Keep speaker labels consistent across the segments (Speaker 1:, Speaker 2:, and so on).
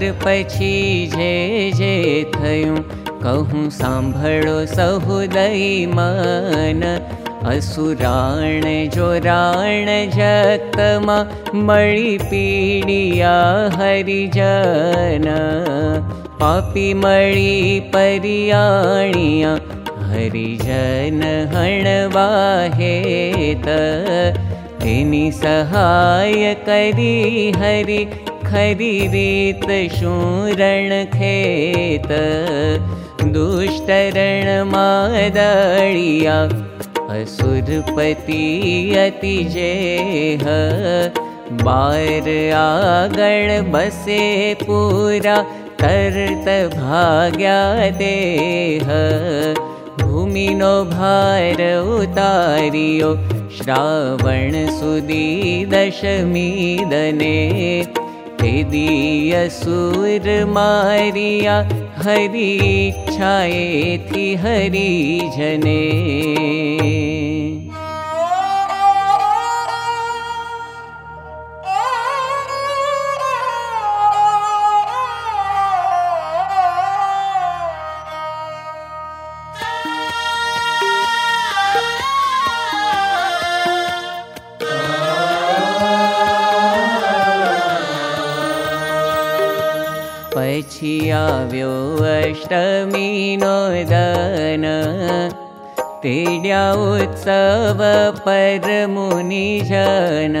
Speaker 1: ત્યાર પછી જે જે થયું કહું સાંભળો સહુદય મન असुराण जोराण जक्तमा मणि पीडिया हरिजन पापी मणि परियाणिया हरिजन हणवाहेत तेनी सहाय करी हरि खरी रीत शूरण खेत दुष्टरण मादळिया असुरपति अति जेह बार आगण बसे पूरा करत भाग्या देह भूमिनो भार उतारियो श्रावण सुदी दशमी दने असुर मारिया हरि छाये हरि जने अष्टमी नो दन तेड्या उत्सव जन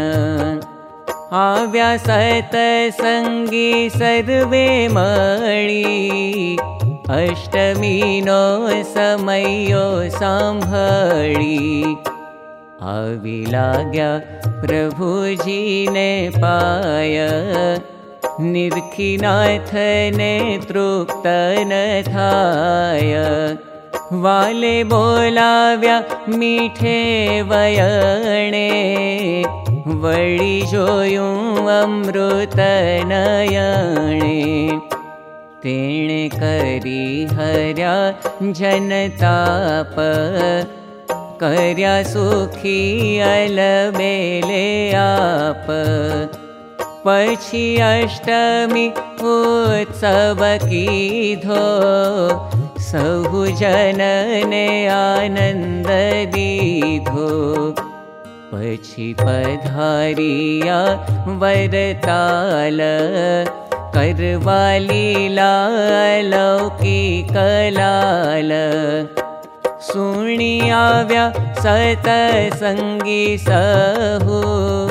Speaker 1: आव्या सत संगी सर्वे मणि। अष्टमी नो समयो सांभळी। आविलाग्या प्रभुजी ने पाय निर्खिनाथने तृप्तन थाय वाले बोलाव्या मीठे वयणे। वळी जोयुं अमृतनयणे। तेणे करी हर्या जनताप। कर्या सुखी अलबेले आप पशी अष्टमी उत्सव कीधो सहु जनने आनन्द दीधो। पशी पधारिया वरताल करवालीला लौकी कलाल सुणियाव्या सत संगी सहु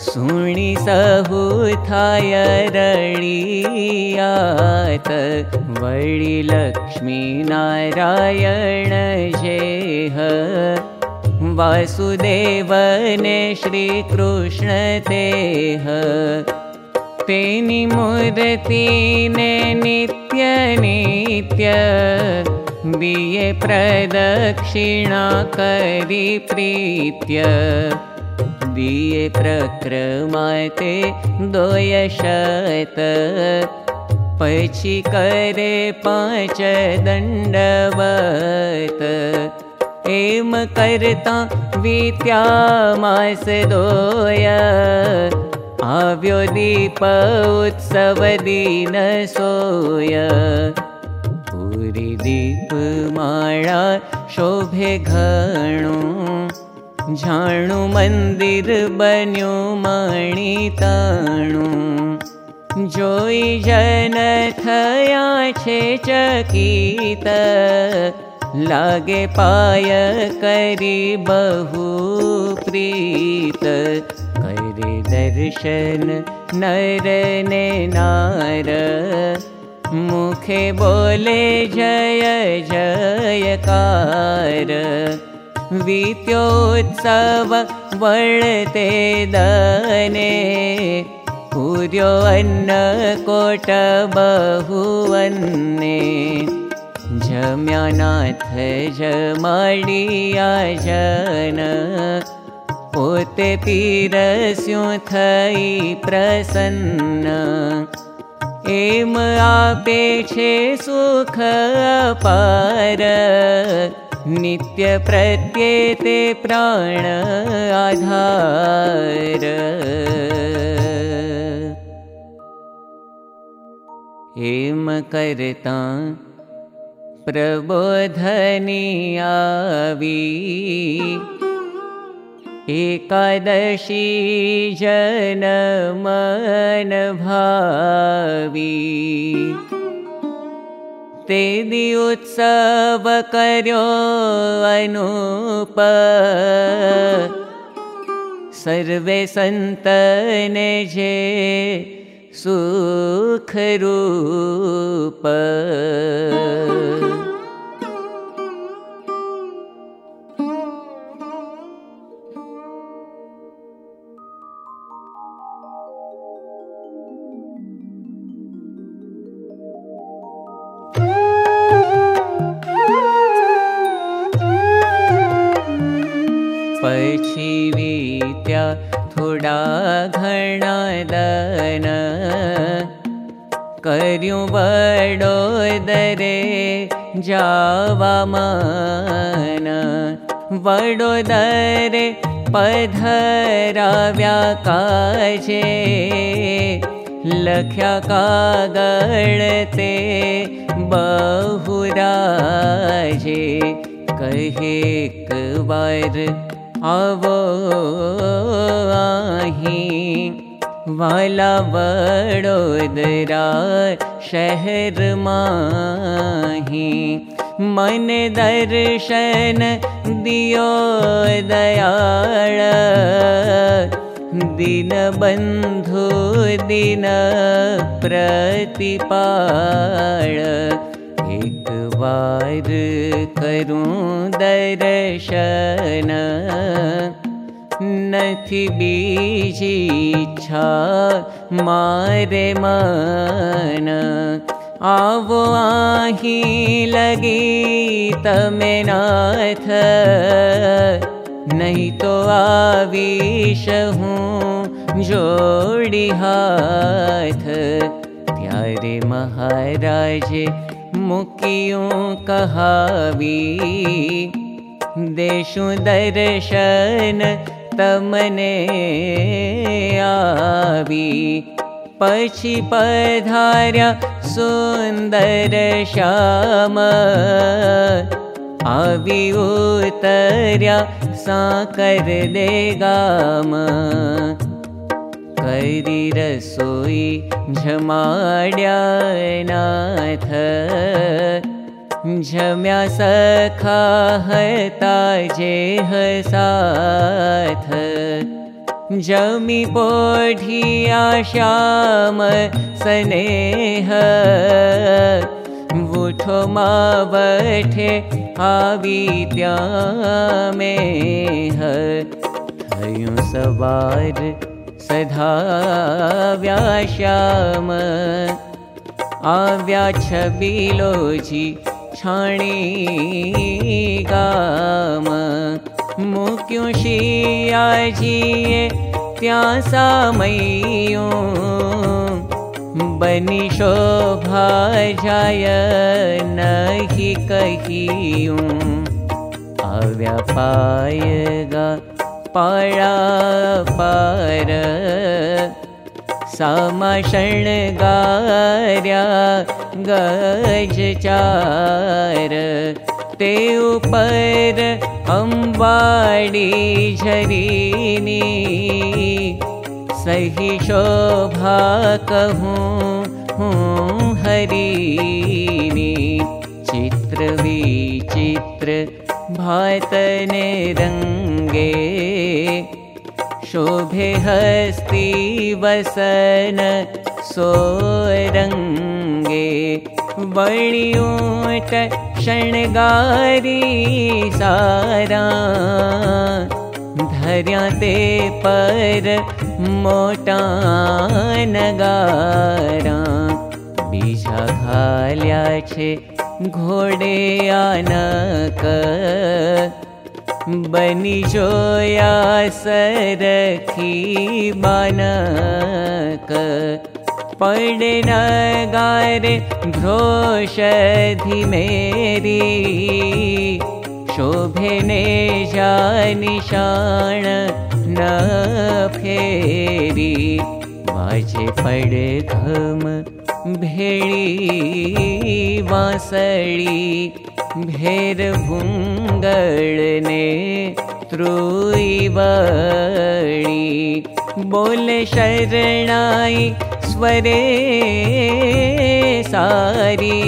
Speaker 1: सुणी सहु थाय रळियात वळि लक्ष्मी नारायण जेह। वासुदेवने श्रीकृष्ण तेह। तेनि नित्य नित्य बिये प्रदक्षिणा करि प्रीत्य दोयशत। पचि करे पाच दण्डवत एम वित्या मास दोय। आव्यो दीप उत्सव दीन सोय। पूरी दीप माळा शोभे घणु मणिताणु जोई जन थया छे चकित लागे पाय करी बहु प्रीत। करे दर्शन नर ने नार मुखे बोले जय जयकार वीत्योत्सव वळते दने पूर्यो अन्न कोट बहुवन्ने। जम्यानाथ जमाडिया जन। पोते पीरस्यो थई प्रसन्न। एम आपे छे सुख पार नित्य प्रत्येते प्राण आधार। एम करता प्रबोधनी आवी एकादशी जन मन भावी दि उत्सव अनुप। सर्वे सन्तने जे सुखरूप कर्युं बडो दरे जावामन वडोदरे पधराव्या काजे लख्या कागळते बहुराजे कहे कवार आवो आही वाला वडोदरा शहर माही। मन दर्शन दियो दयाळ। दिन बन्धु दिन प्रतिपाळ। वार करूं दर्शन नथी बीजी इच्छा मारे मन। आवो आही लगी तमे नाथ। नहीं तो आवीश हूँ जोड़ी हाथ। त्यारे महाराज मुकियों कहावी। देशु दर्शन तमने आवी। पछी पधार्या सुंदर श्याम। आवी उतर्या साकर दे गाम। करी रसोई झमाड्या नाथ झम्या सखा हता जे हसाथ जमी पोढिया श्याम सनेह। उठो मा बैठे आवी त्या में हयूं सवार सधा व्याश्याम। आव्या छबिलोजी छाणी गाम। मुक्यों शियाजीए त्या सामयों बनी शोभा जाय नहीं आव्या पायगा पारा पार गार्या गज चार। ते उपर अम्बाडी झरीनी। सही शोभा कहूँ हूँ हरीनी। चित्र विचित्र भातने रङ्गे शोभे हस्ति वसन सोरङ्गे। वणियोट शणगारी सारा। धर्या ते पर मोटा नगारा। बीजा घाल्या छे घोडे आनक बनी जोया सरखी बानक। पड़े नगारे घोषधि मेरी। शोभे ने जा निशाण न फेरी। बाजे पड़े घम भेड़ी वासड़ी भेर भुंगड़ ने त्रुई बड़ी बोले स्वरे सारी।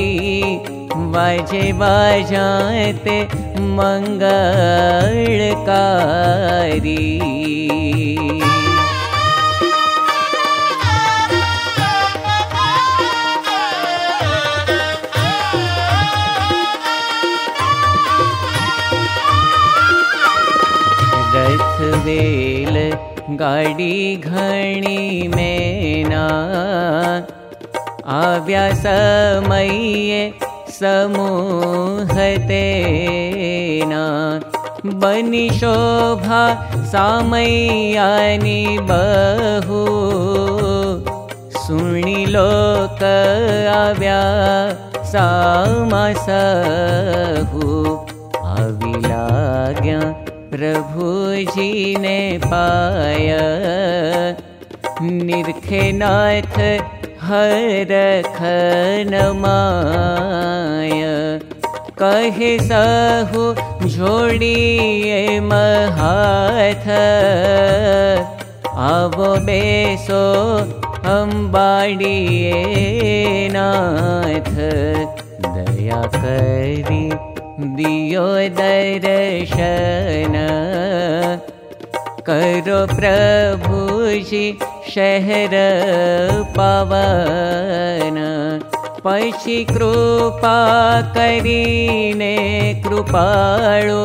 Speaker 1: वाजे बाजाते मंगलकारी गाडी घणी मेना आव्या समये समूह तेना बनी शोभा सामय्यानि बहु आव्या सामसहु आविलाग्या प्रभुजी ने पाय खन माय। कहे सहु जोड़िए महाथ। आवो बेसो अम्बाड़िए नाथ। दया करी दियो दर्शन। करो प्रभुजी शहर पवन। पशि कृपा करीने कृपाळो।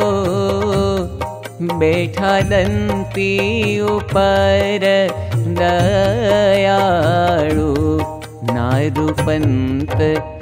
Speaker 1: बैठा दन्ती उपर दयाळु। नारुपन्त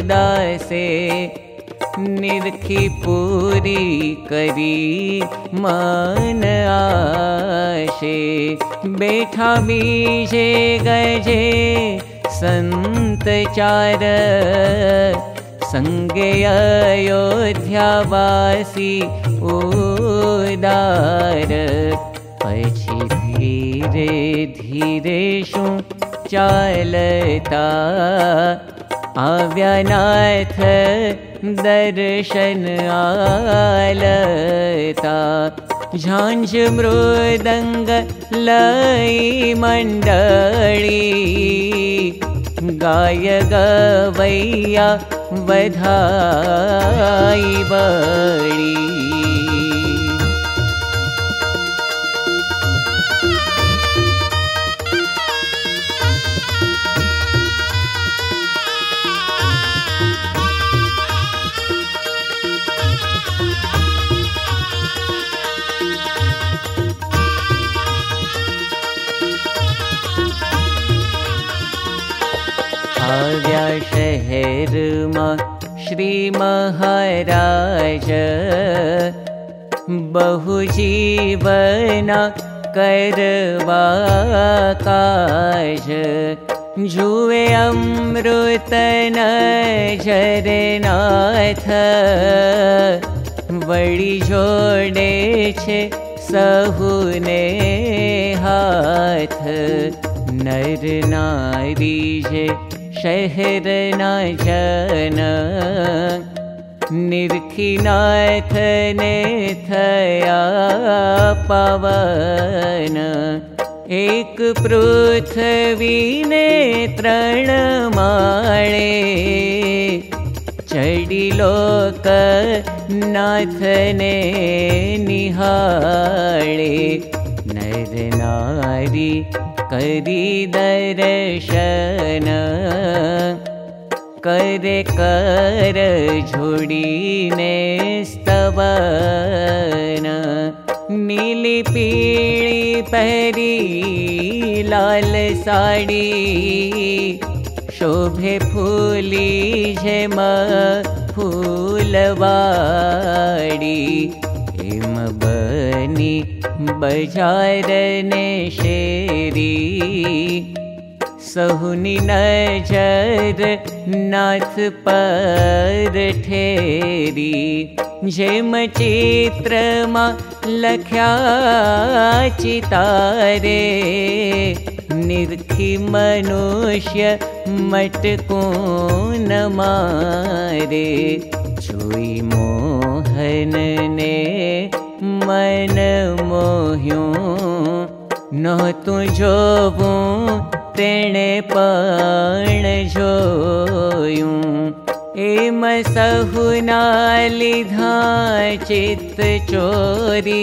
Speaker 1: सहुदासे निरखी पूरी करी मन आशे। बीजे गजे संत चार संगे अयोध्यावासी उदार। पछी धीरे धीरे शू चालता आव्यानाथ दर्शन आलता। झांझ मृदंग लई मंडली गाय गवैया बधाई बड़ी आव्या शहर श्री महाराज बहु जीवना करवा काज जुए अमृतन वड़ी जोड़े जे शहर न जन निर्खिनाथ ने थया पवन। एक पृथ्वी ने तृण माळे चडिलोक नाथने निहाळे। नर नारी करी दर्शन करे कर झोडीने स्तवन। नीली पीळी पहरी लाल साडी शोभे फूली झेम फूलवाडी बजारने शेरी। सहुनी नजर नाथ पर ठेरी। जेम चित्रमा लख्या चितारे। निर्खी मनुष्य मटको न मारे। जोई मोहन ने मन मोह्यूं न जोबूं तेणे पण जोयूं। एम सहुना लिधा चित्त चोरी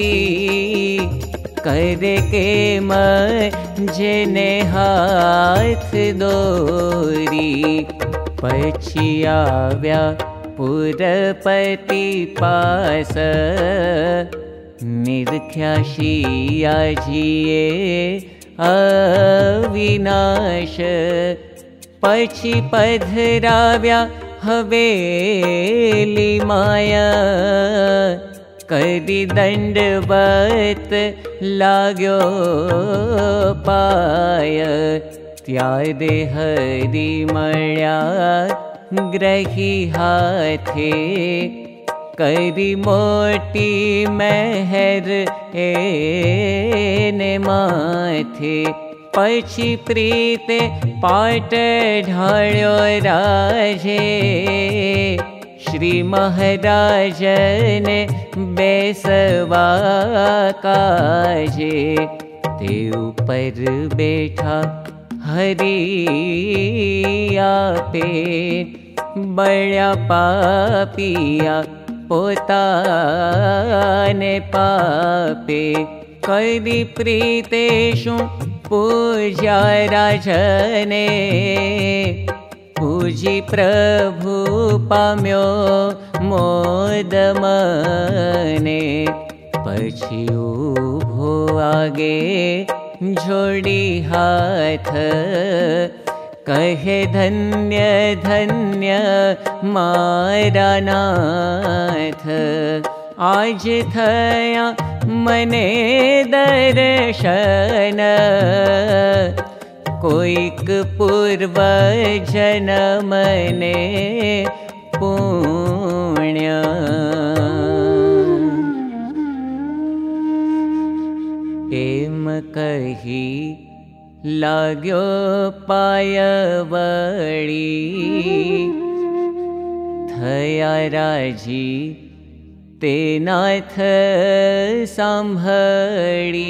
Speaker 1: करे के मने हाथ दोरी। पछी आव्या पुरपति पास शियाजिए अविनाश। पछी पधराव्या हवेली माया। करी दण्डवत लाग्यो पाय। त्यादे हरि मळ्या ग्रही हाथे करी मोटी मेहर ए माथे। पछी प्रीते पाट ढाळ्यो राजे। श्री महाराजने बेसवा काजे। ते ऊपर बैठा हरिया पे बड़ा पापिया पोता ने पापे करी प्रीतेषु पूजा राजने पूजी प्रभु पाम्यो मोदमने। पछी उभो आगे जोड़ी हाथ कहे धन्य धन्य मारा नाथ आज थया मने दर्शन। कोईक पूर्व जनमने पुण्य। एम कही लाग्यो पायवळी। थया राजी ते नाथ सांभळी।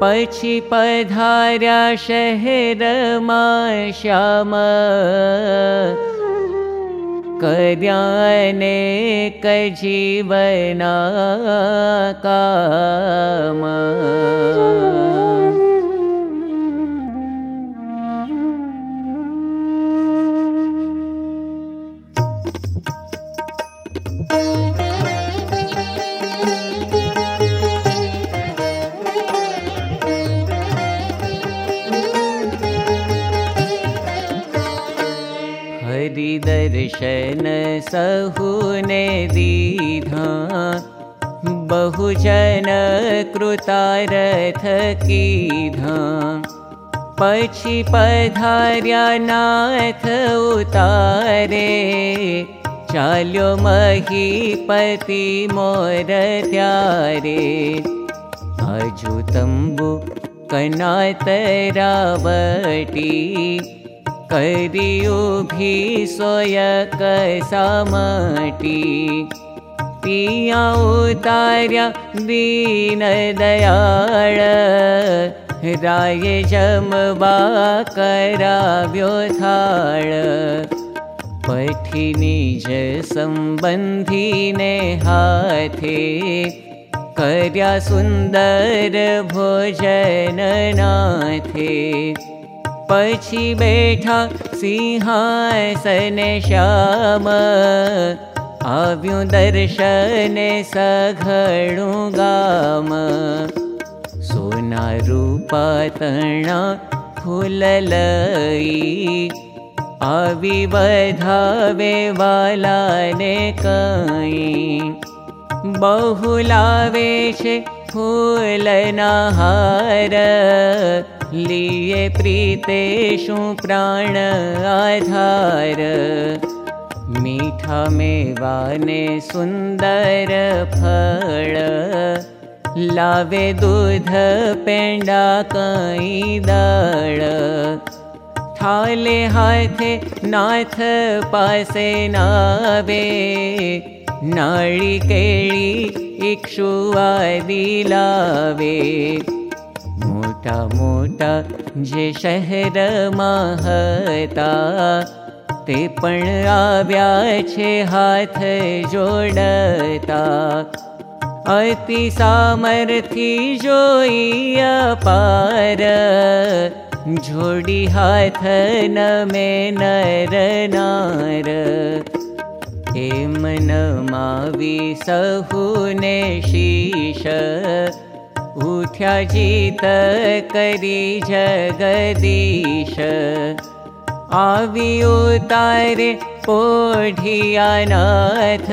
Speaker 1: पछी पधार्या शहरमा श्याम कर्याने कजीवना काम दर्शन सहुने दीधा। बहुजन कृतारथ कीधा। पछी पधार्या नाथ उतारे। चाल्यो महीपति मोर त्यारे। अजु तम्बु कनातरावटी सोय कसामटी पिया उतार्या दीन दयाळ राय जमवा कराव्यो थाळ पठि निज सम्बन्धिने हाथे कर्या सुन्दर भोजन नाथे पछी बैठा सिंहासन श्याम आव्यु दर्शन सघणु गाम सोना रूपा तणा फूल ने कई बहुलावे लिए प्रीतेषु प्राण आधार। मीठा मेवाने सुन्दर फल लावे दूध पेंडा कई दळ। थाले हाथे नाथ पासे नावे। नाळी केळी इक्षुवादी लावे मोटा जे शहर महता ते हाथ जोडता. अति सामर्थी जोई अपार जोडी हाथ न मे न मावी सहुने शीश उठ्या जीत करी जगदीश। आवी उतारे पोढिया नाथ।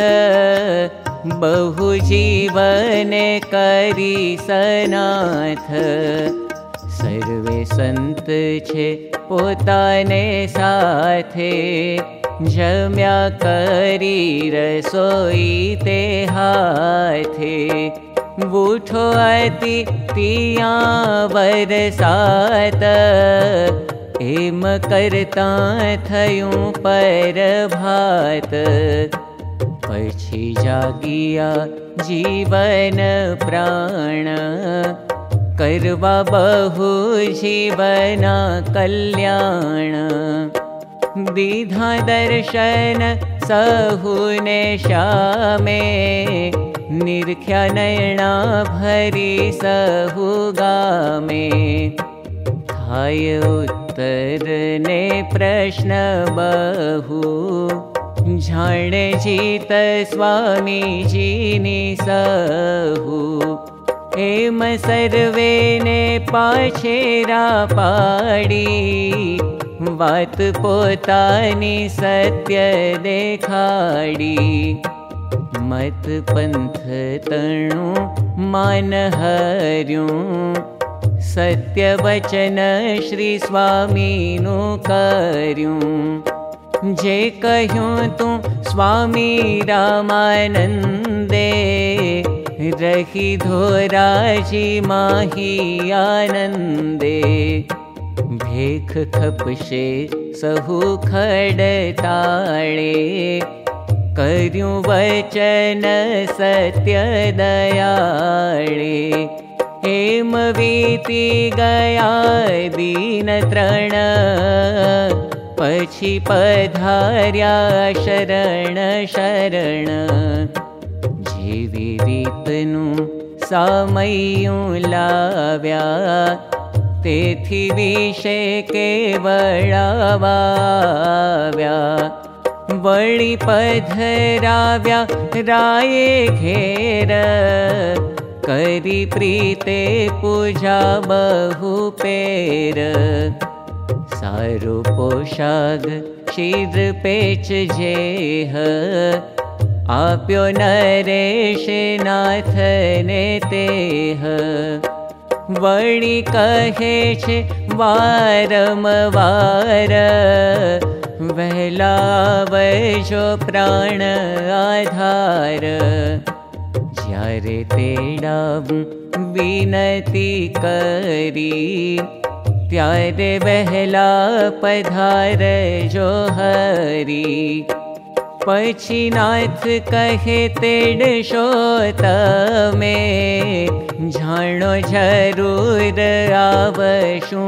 Speaker 1: बहु जीवने करी सनाथ। सर्वे संत छे पोताने साथे। जम्या करी रसोई ते हाथे बूठो अति पिया बरसात एम करता थयूं पर भात। पछी जागिया जीवन प्राण। करवा बहु जीवना कल्याण। दीधा दर्शन सहुने श्यामे निर्ख्या नयना भरी सहुगामे थाय उत्तर ने प्रश्न बहु। जाने जीत स्वामी जीनी सहु। एम सर्वे ने पाछेरा पाड़ी। वात पोतानी सत्य देखाड़ी मत पंथ तणु मान हर्यूं। सत्य वचन श्री स्वामी नु कर्यूं। जे कह्यूं तू स्वामी रामानन्दे धोराजी माही भेख खपशे सहु खडताळे वचन सत्य दयाळे हेम वीति गया दीन तृण पछी पधार्या शरण शरण। जीवी रीतनु सामय्यूं लाव्या। तेथी विषे केवळावाव्या वळि पधराव्या राये घेर करी प्रीते पूजा बहु पेर। सारु पोशाग शीर पेच आप्यो नरेश नाथ ने तेह। वळि कहे छे वारम वार विनती करी त्यारे वहला पधार जो हरी। पछी नाथ कहे तेड शो तमे जानो जरूर आवशु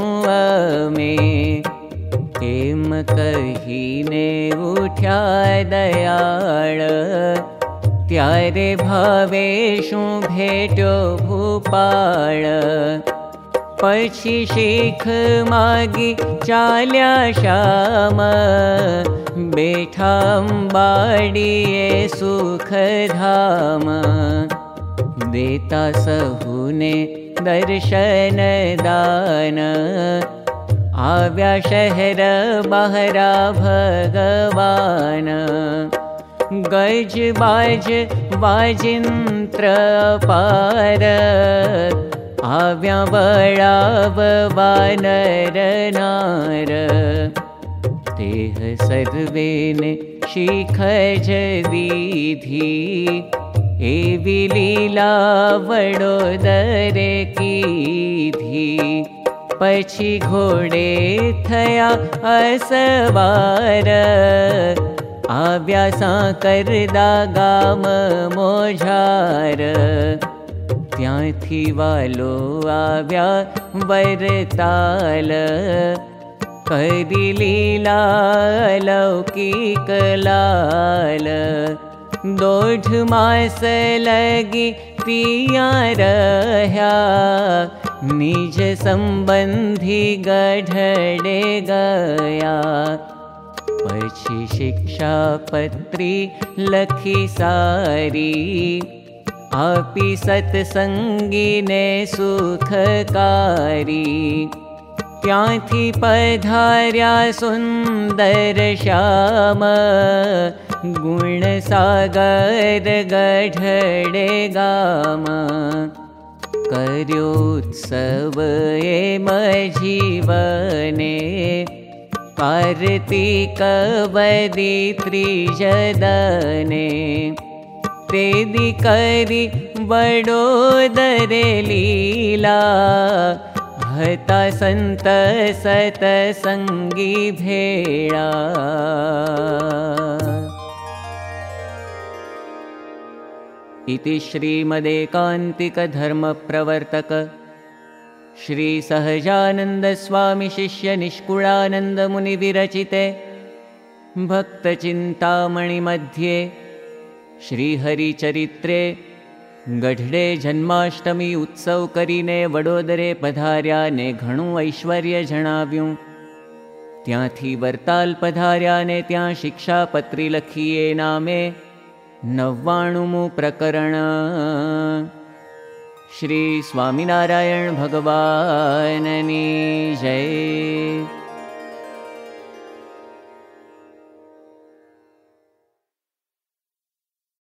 Speaker 1: दयाळ त्यारे भावेशु भेटो भूपाळ शीख मागी चाल्या श्याम। बेठाम बाड़िए सुख धाम। देता सहुने दर्शन दान आव्या शहर बहरा भगवान गज बाज वाजिंत्र पार आव्या बळाव वानर नार तेह सर्वेने शिख दीधी एवी लीला वडोदरे कीधी પછી ઘોડે થયા અસવાર આવ્યા સાકરદા ગામ મોઝાર ત્યાંથી વાલો આવ્યા વરતાલ કરી લીલા લૌકિક લાલ दोढ मास लगी पिया रह्या। निज संबंधी गढडे गया। पशी शिक्षा पत्री लखी सारी। आपि सत्सङ्गीने सुखकारी त्याथि पधार्या सुन्दर श्याम। गुणसागर गढडे गाम। कर्योत्सव एम जीवने कार्तिक वदि त्रिजदने। तेदि करि दरे लीला हता सन्त सत सङ्गी भेळा इति श्रीमदेकान्तिकधर्मप्रवर्तक श्रीसहजानन्दस्वामिशिष्यनिष्कुळानन्दमुनिविरचिते भक्तचिन्तामणिमध्ये श्रीहरिचरित्रे ગઢડે જન્માષ્ટમી ઉત્સવ કરીને વડોદરે પધાર્યા गढडे जन्माष्टमी उत्सवी वडोदरे पधार्याश्वर्य जय त्यार्ताल पधारा ने तिक्षापत्री लिए નામે नववाणुमु પ્રકરણ શ્રી સ્વામિનારાયણ ભગવાનની જય